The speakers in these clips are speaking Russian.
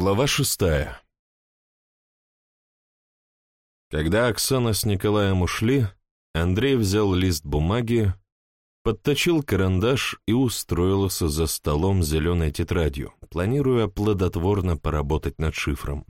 Глава шестая Когда Оксана с Николаем ушли, Андрей взял лист бумаги, подточил карандаш и устроился за столом зеленой тетрадью, планируя плодотворно поработать над шифром.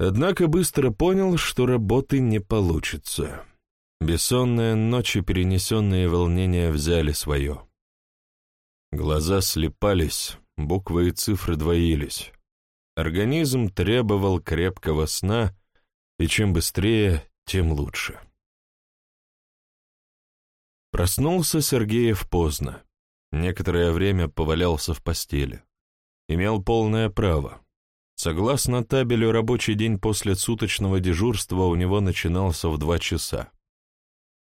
Однако быстро понял, что работы не получится. Бессонные ночи, перенесенные волнения взяли свое. Глаза слепались, буквы и цифры двоились. Организм требовал крепкого сна, и чем быстрее, тем лучше. Проснулся Сергеев поздно. Некоторое время повалялся в постели. Имел полное право. Согласно табелю, рабочий день после суточного дежурства у него начинался в два часа.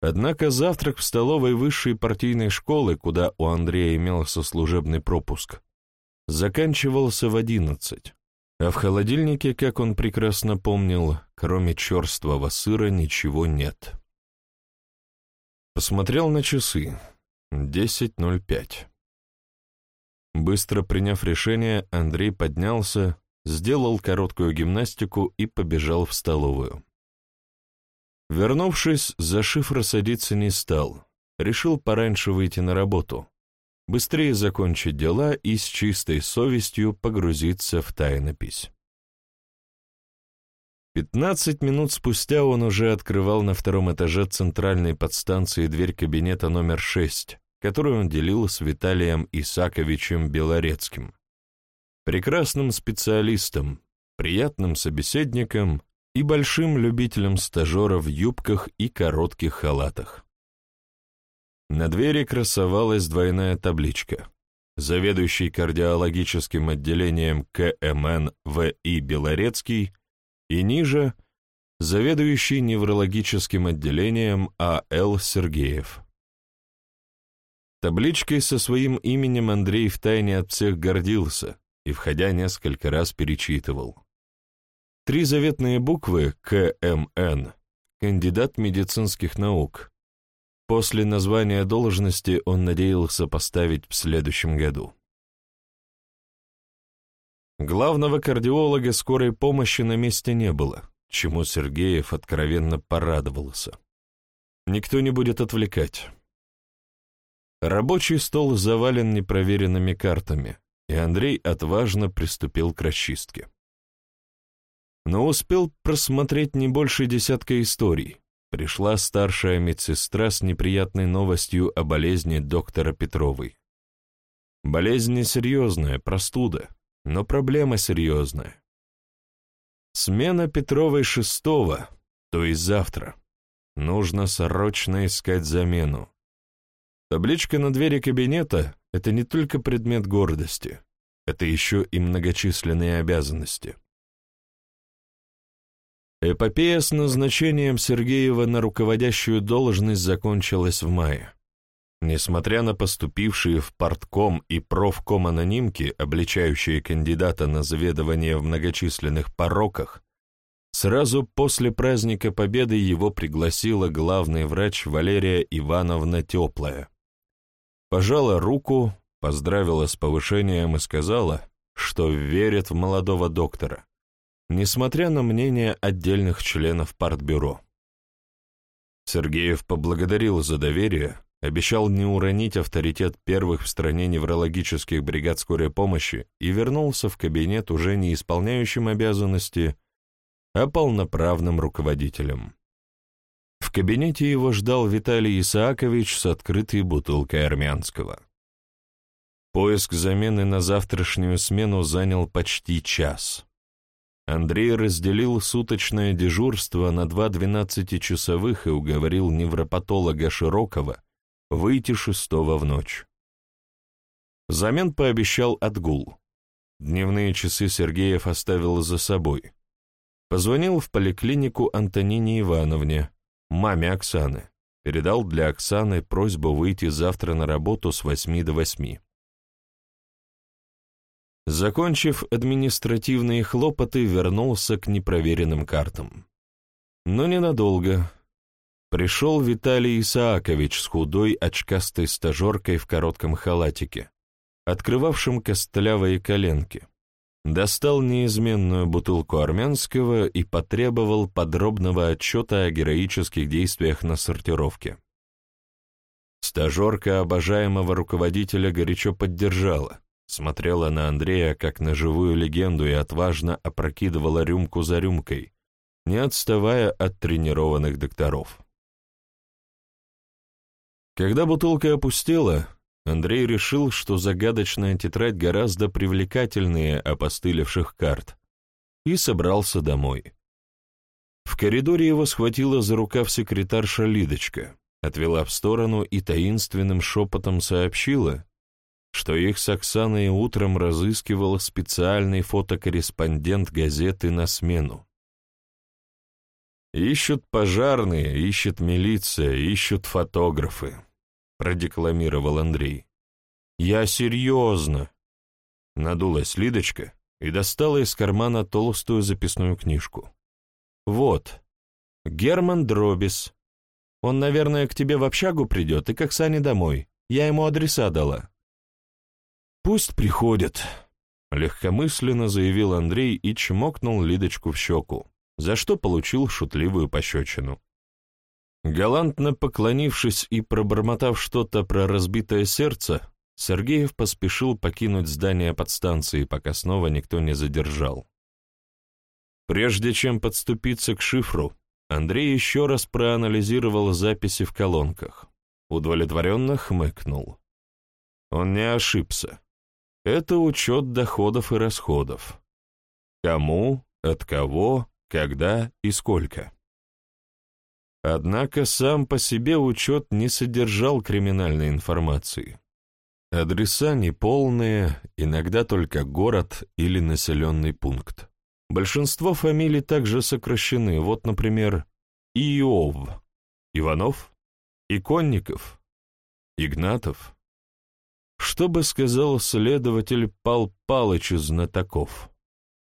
Однако завтрак в столовой высшей партийной школы, куда у Андрея имелся служебный пропуск, заканчивался в одиннадцать, а в холодильнике, как он прекрасно помнил, кроме черствого сыра ничего нет. Посмотрел на часы. Десять ноль пять. Быстро приняв решение, Андрей поднялся, сделал короткую гимнастику и побежал в столовую. Вернувшись, за шифр садиться не стал, решил пораньше выйти на работу, быстрее закончить дела и с чистой совестью погрузиться в тайнопись. Пятнадцать минут спустя он уже открывал на втором этаже центральной подстанции дверь кабинета номер шесть, которую он делил с Виталием Исаковичем Белорецким. Прекрасным специалистом, приятным собеседником и большим любителем стажера в юбках и коротких халатах. На двери красовалась двойная табличка. Заведующий кардиологическим отделением КМН В.И. Белорецкий и ниже заведующий неврологическим отделением А.Л. Сергеев. Табличкой со своим именем Андрей втайне от всех гордился и, входя, несколько раз перечитывал. Три заветные буквы КМН, кандидат медицинских наук, После названия должности он надеялся поставить в следующем году. Главного кардиолога скорой помощи на месте не было, чему Сергеев откровенно порадовался. Никто не будет отвлекать. Рабочий стол завален непроверенными картами, и Андрей отважно приступил к расчистке. Но успел просмотреть не больше десятка историй, пришла старшая медсестра с неприятной новостью о болезни доктора Петровой. Болезнь несерьезная, простуда, но проблема серьезная. Смена Петровой шестого, то есть завтра. Нужно срочно искать замену. Табличка на двери кабинета — это не только предмет гордости, это еще и многочисленные обязанности. Эпопея с назначением Сергеева на руководящую должность закончилась в мае. Несмотря на поступившие в партком и профком анонимки, обличающие кандидата на заведование в многочисленных пороках, сразу после праздника Победы его пригласила главный врач Валерия Ивановна Теплая. Пожала руку, поздравила с повышением и сказала, что верит в молодого доктора несмотря на мнение отдельных членов партбюро. Сергеев поблагодарил за доверие, обещал не уронить авторитет первых в стране неврологических бригад скорой помощи и вернулся в кабинет уже не исполняющим обязанности, а полноправным руководителем. В кабинете его ждал Виталий Исаакович с открытой бутылкой армянского. Поиск замены на завтрашнюю смену занял почти час. Андрей разделил суточное дежурство на два двенадцатичасовых и уговорил невропатолога Широкого выйти шестого в ночь. Взамен пообещал отгул. Дневные часы Сергеев оставил за собой. Позвонил в поликлинику Антонине Ивановне, маме Оксаны. Передал для Оксаны просьбу выйти завтра на работу с восьми до восьми. Закончив административные хлопоты, вернулся к непроверенным картам. Но ненадолго. Пришел Виталий Исаакович с худой очкастой стажеркой в коротком халатике, открывавшим костлявые коленки. достал неизменную бутылку армянского и потребовал подробного отчета о героических действиях на сортировке. Стажерка обожаемого руководителя горячо поддержала, смотрела на Андрея как на живую легенду и отважно опрокидывала рюмку за рюмкой, не отставая от тренированных докторов. Когда бутылка опустела, Андрей решил, что загадочная тетрадь гораздо привлекательнее опостылевших карт, и собрался домой. В коридоре его схватила за рукав секретарша Лидочка, отвела в сторону и таинственным шепотом сообщила, что их с Оксаной утром разыскивал специальный фотокорреспондент газеты «На смену». «Ищут пожарные, ищет милиция, ищут фотографы», — продекламировал Андрей. «Я серьезно!» Надулась Лидочка и достала из кармана толстую записную книжку. «Вот, Герман Дробис. Он, наверное, к тебе в общагу придет и к Оксане домой. Я ему адреса дала». «Пусть приходят», — легкомысленно заявил Андрей и чмокнул Лидочку в щеку, за что получил шутливую пощечину. Галантно поклонившись и пробормотав что-то про разбитое сердце, Сергеев поспешил покинуть здание подстанции, пока снова никто не задержал. Прежде чем подступиться к шифру, Андрей еще раз проанализировал записи в колонках. Удовлетворенно хмыкнул. Он не ошибся. Это учет доходов и расходов. Кому, от кого, когда и сколько. Однако сам по себе учет не содержал криминальной информации. Адреса неполные, иногда только город или населенный пункт. Большинство фамилий также сокращены, вот, например, Иов, Иванов, Иконников, Игнатов. Что бы сказал следователь Пал Палыч из знатоков?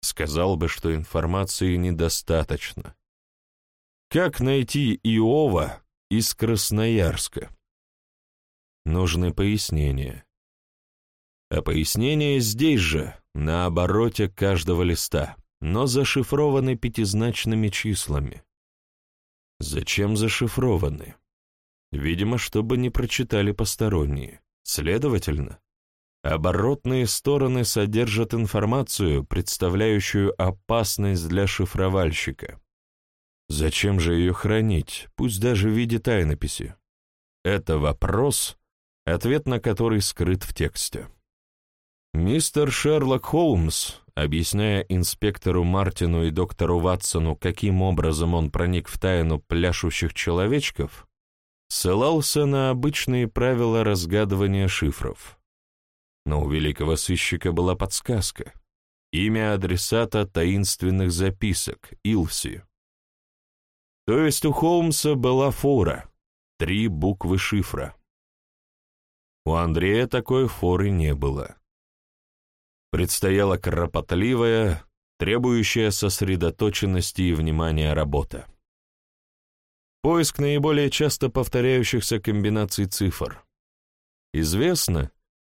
Сказал бы, что информации недостаточно. Как найти Иова из Красноярска? Нужны пояснения. А пояснения здесь же, на обороте каждого листа, но зашифрованы пятизначными числами. Зачем зашифрованы? Видимо, чтобы не прочитали посторонние. Следовательно, оборотные стороны содержат информацию, представляющую опасность для шифровальщика. Зачем же ее хранить, пусть даже в виде тайнописи? Это вопрос, ответ на который скрыт в тексте. Мистер Шерлок Холмс, объясняя инспектору Мартину и доктору Ватсону, каким образом он проник в тайну пляшущих человечков, ссылался на обычные правила разгадывания шифров. Но у великого сыщика была подсказка. Имя адресата таинственных записок — Илси. То есть у Холмса была фора, три буквы шифра. У Андрея такой форы не было. Предстояла кропотливая, требующая сосредоточенности и внимания работа. Поиск наиболее часто повторяющихся комбинаций цифр. Известно,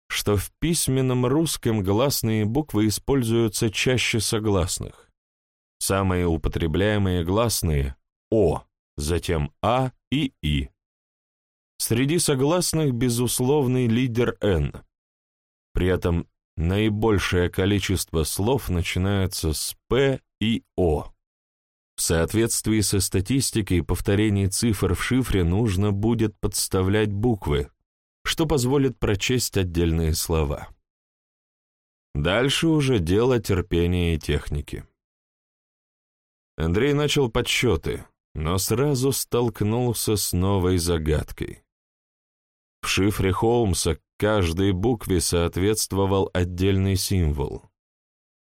что в письменном русском гласные буквы используются чаще согласных. Самые употребляемые гласные — О, затем А и И. Среди согласных безусловный лидер Н. При этом наибольшее количество слов начинается с П и О. В соответствии со статистикой повторений цифр в шифре нужно будет подставлять буквы, что позволит прочесть отдельные слова. Дальше уже дело терпения и техники. Андрей начал подсчеты, но сразу столкнулся с новой загадкой. В шифре Холмса каждой букве соответствовал отдельный символ.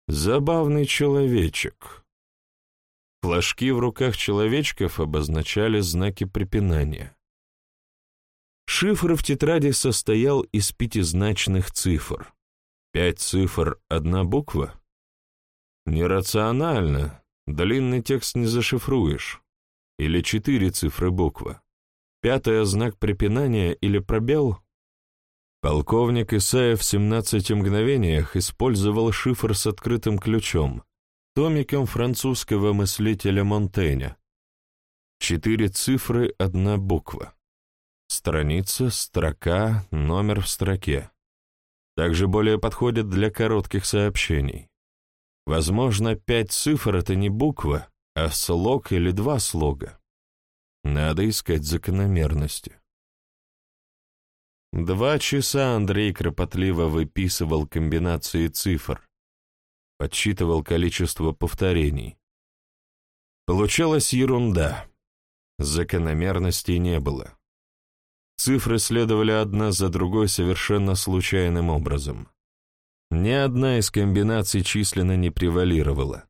Забавный человечек. Флажки в руках человечков обозначали знаки препинания. Шифр в тетради состоял из пятизначных цифр. Пять цифр — одна буква? Нерационально, длинный текст не зашифруешь. Или четыре цифры буква. Пятая — знак препинания или пробел? Полковник Исаев в 17 мгновениях использовал шифр с открытым ключом, томиком французского мыслителя Монтейня. Четыре цифры, одна буква. Страница, строка, номер в строке. Также более подходит для коротких сообщений. Возможно, пять цифр — это не буква, а слог или два слога. Надо искать закономерности. Два часа Андрей кропотливо выписывал комбинации цифр, подсчитывал количество повторений. Получалась ерунда. Закономерностей не было. Цифры следовали одна за другой совершенно случайным образом. Ни одна из комбинаций численно не превалировала.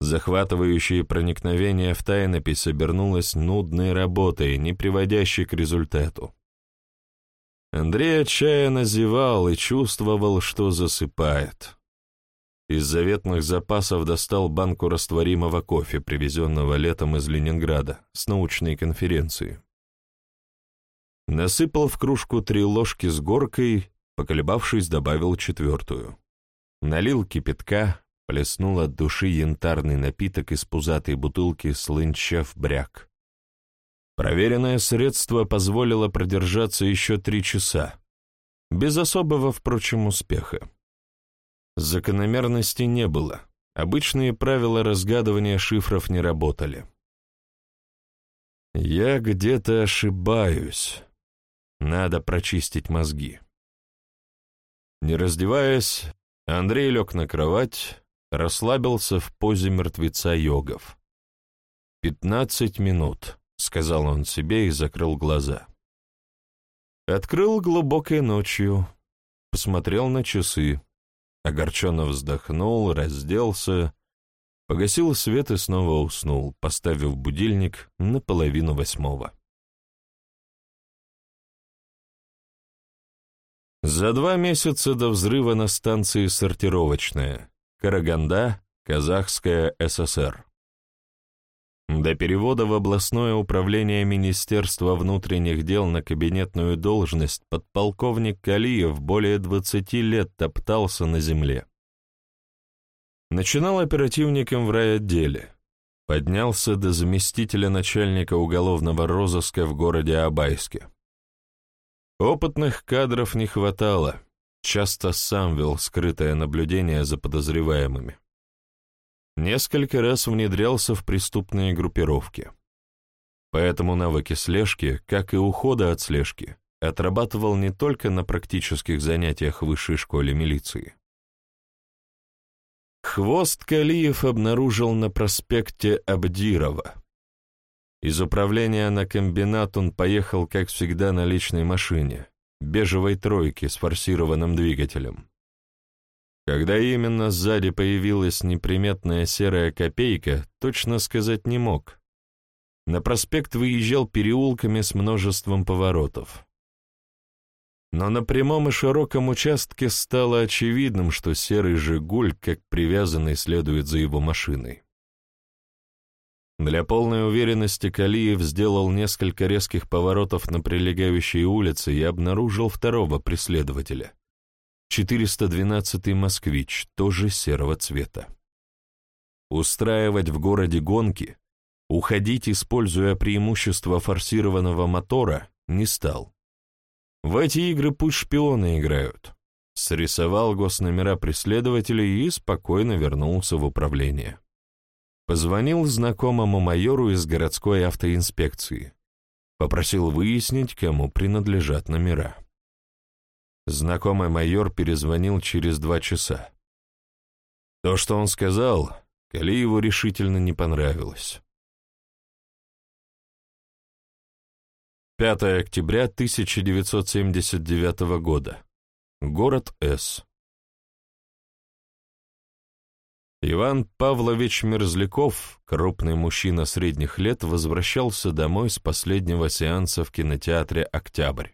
Захватывающее проникновение в тайнопись обернулось нудной работой, не приводящей к результату. Андрей отчаянно зевал и чувствовал, что засыпает. Из заветных запасов достал банку растворимого кофе, привезенного летом из Ленинграда, с научной конференции. Насыпал в кружку три ложки с горкой, поколебавшись, добавил четвертую. Налил кипятка, плеснул от души янтарный напиток из пузатой бутылки слынчав бряк. Проверенное средство позволило продержаться еще три часа, без особого, впрочем, успеха. Закономерности не было. Обычные правила разгадывания шифров не работали. Я где-то ошибаюсь. Надо прочистить мозги. Не раздеваясь, Андрей лег на кровать, расслабился в позе мертвеца йогов. «Пятнадцать минут», — сказал он себе и закрыл глаза. Открыл глубокой ночью, посмотрел на часы огорченно вздохнул, разделся, погасил свет и снова уснул, поставив будильник на половину восьмого. За два месяца до взрыва на станции «Сортировочная», Караганда, Казахская ССР. До перевода в областное управление Министерства внутренних дел на кабинетную должность подполковник Калиев более 20 лет топтался на земле. Начинал оперативником в райотделе, поднялся до заместителя начальника уголовного розыска в городе Абайске. Опытных кадров не хватало, часто сам вел скрытое наблюдение за подозреваемыми. Несколько раз внедрялся в преступные группировки. Поэтому навыки слежки, как и ухода от слежки, отрабатывал не только на практических занятиях в высшей школе милиции. Хвост Калиев обнаружил на проспекте Абдирова. Из управления на комбинат он поехал, как всегда, на личной машине, бежевой тройке с форсированным двигателем. Когда именно сзади появилась неприметная серая копейка, точно сказать не мог. На проспект выезжал переулками с множеством поворотов. Но на прямом и широком участке стало очевидным, что серый «Жигуль», как привязанный, следует за его машиной. Для полной уверенности Калиев сделал несколько резких поворотов на прилегающей улице и обнаружил второго преследователя — 412-й «Москвич», тоже серого цвета. Устраивать в городе гонки, уходить, используя преимущество форсированного мотора, не стал. В эти игры пусть шпионы играют. Срисовал госномера преследователей и спокойно вернулся в управление. Позвонил знакомому майору из городской автоинспекции. Попросил выяснить, кому принадлежат номера. Знакомый майор перезвонил через два часа. То, что он сказал, Калиеву решительно не понравилось. 5 октября 1979 года. Город С. Иван Павлович Мерзляков, крупный мужчина средних лет, возвращался домой с последнего сеанса в кинотеатре «Октябрь»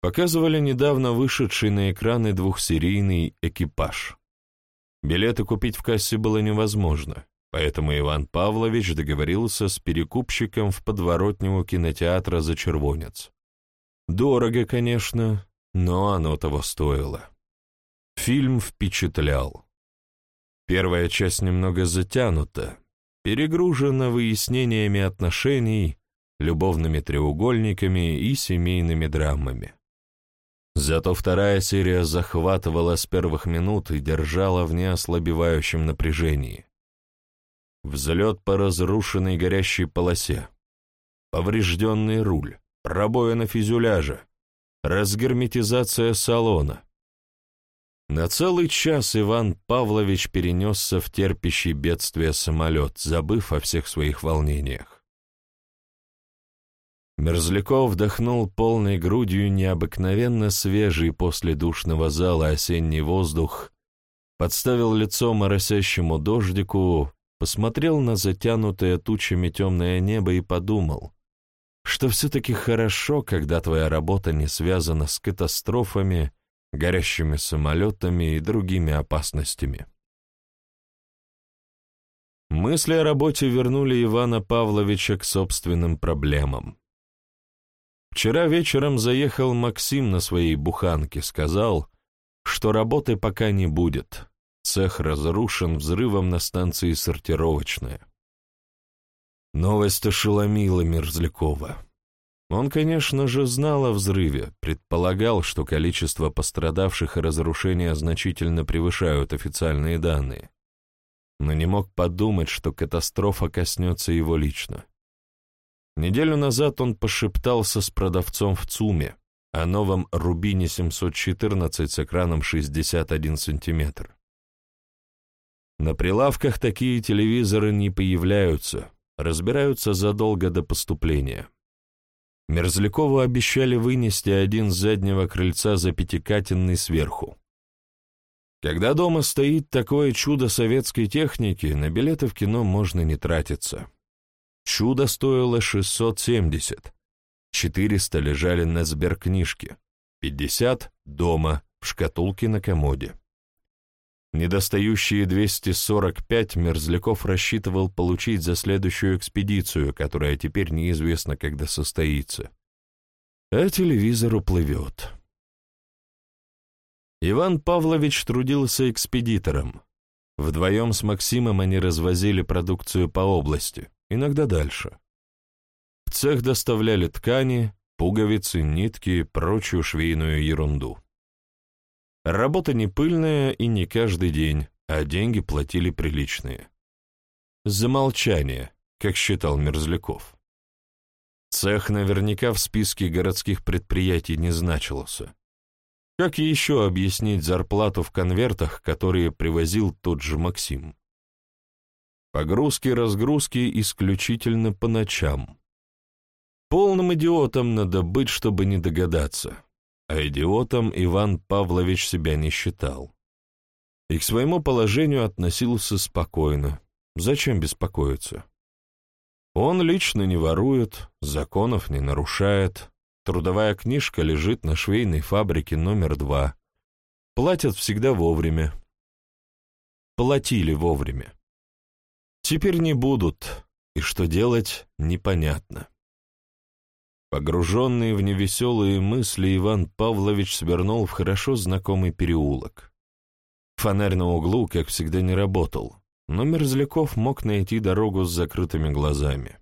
показывали недавно вышедший на экраны двухсерийный экипаж. Билеты купить в кассе было невозможно, поэтому Иван Павлович договорился с перекупщиком в подворотню кинотеатра за червонец. Дорого, конечно, но оно того стоило. Фильм впечатлял. Первая часть немного затянута, перегружена выяснениями отношений, любовными треугольниками и семейными драмами. Зато вторая серия захватывала с первых минут и держала в неослабевающем напряжении. Взлет по разрушенной горящей полосе, поврежденный руль, пробоина фюзеляжа, разгерметизация салона. На целый час Иван Павлович перенесся в терпящий бедствие самолет, забыв о всех своих волнениях. Мерзляков вдохнул полной грудью необыкновенно свежий после душного зала осенний воздух, подставил лицо моросящему дождику, посмотрел на затянутое тучами темное небо и подумал, что все-таки хорошо, когда твоя работа не связана с катастрофами, горящими самолетами и другими опасностями. Мысли о работе вернули Ивана Павловича к собственным проблемам. Вчера вечером заехал Максим на своей буханке, сказал, что работы пока не будет. Цех разрушен взрывом на станции сортировочная. Новость ошеломила Мерзлякова. Он, конечно же, знал о взрыве, предполагал, что количество пострадавших и разрушения значительно превышают официальные данные, но не мог подумать, что катастрофа коснется его лично. Неделю назад он пошептался с продавцом в ЦУМе о новом Рубине 714 с экраном 61 сантиметр. На прилавках такие телевизоры не появляются, разбираются задолго до поступления. Мерзлякову обещали вынести один с заднего крыльца за пятикатенный сверху. Когда дома стоит такое чудо советской техники, на билеты в кино можно не тратиться. Чудо стоило 670. 400 лежали на сберкнижке, 50 — дома, в шкатулке на комоде. Недостающие 245 Мерзляков рассчитывал получить за следующую экспедицию, которая теперь неизвестно, когда состоится. А телевизор уплывет. Иван Павлович трудился экспедитором. Вдвоем с Максимом они развозили продукцию по области иногда дальше. В цех доставляли ткани, пуговицы, нитки и прочую швейную ерунду. Работа не пыльная и не каждый день, а деньги платили приличные. За молчание, как считал Мерзляков. Цех наверняка в списке городских предприятий не значился. Как еще объяснить зарплату в конвертах, которые привозил тот же Максим? Погрузки-разгрузки исключительно по ночам. Полным идиотом надо быть, чтобы не догадаться. А идиотом Иван Павлович себя не считал. И к своему положению относился спокойно. Зачем беспокоиться? Он лично не ворует, законов не нарушает, трудовая книжка лежит на швейной фабрике номер два. Платят всегда вовремя. Платили вовремя. Теперь не будут, и что делать, непонятно. Погруженный в невеселые мысли, Иван Павлович свернул в хорошо знакомый переулок. Фонарь на углу, как всегда, не работал, но Мерзляков мог найти дорогу с закрытыми глазами.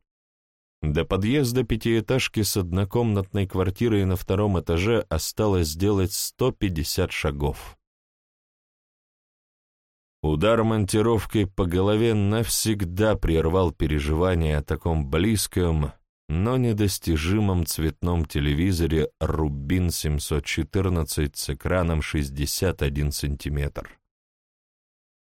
До подъезда пятиэтажки с однокомнатной квартирой на втором этаже осталось сделать 150 шагов. Удар монтировкой по голове навсегда прервал переживания о таком близком, но недостижимом цветном телевизоре «Рубин 714» с экраном 61 сантиметр.